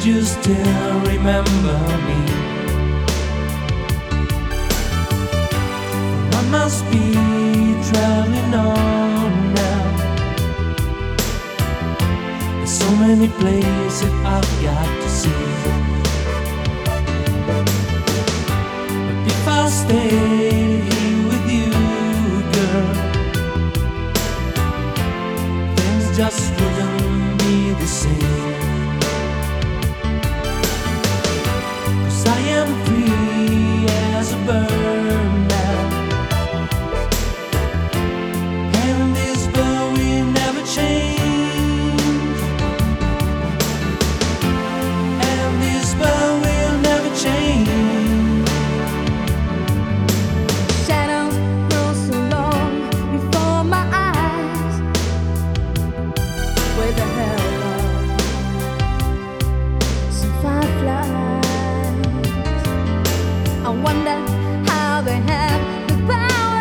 Do you still remember me? I must be traveling on now. There's so many places I've got to see. But if I stay.